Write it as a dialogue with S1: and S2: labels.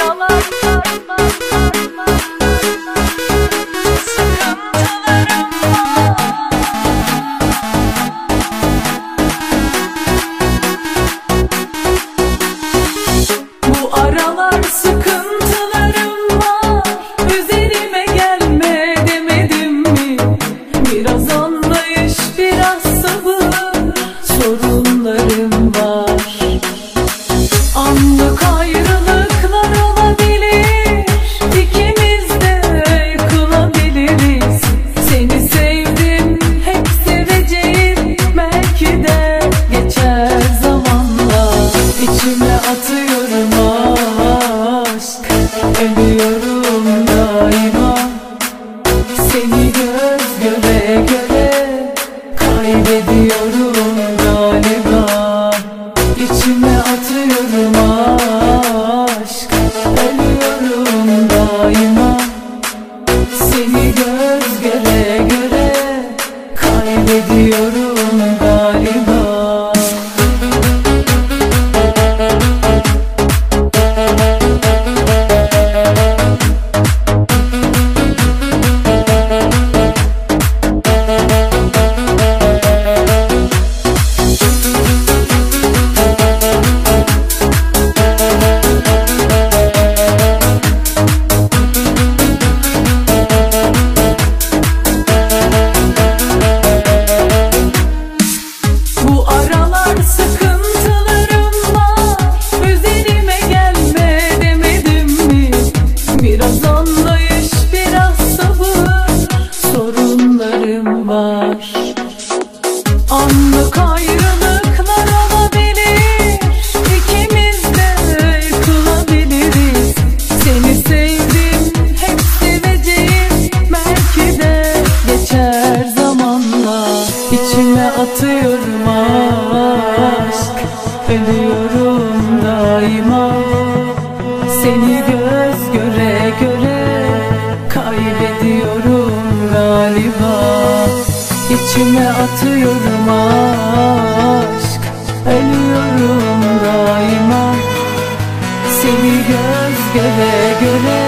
S1: solo. Kaybediyorum galiba. İçime atıyorum aşk. Ölüyorum daima anlayış biraz sabır Sorunlarım var. Anlık ayrılıklar olabilir İkimiz de yıkılabiliriz Seni sevdim hep seveceğim Belki geçer zamanla İçime atıyorum aşk Ölüyorum daima İçime atıyorum aşk. Ölüyorum daima. Seni göz göre göre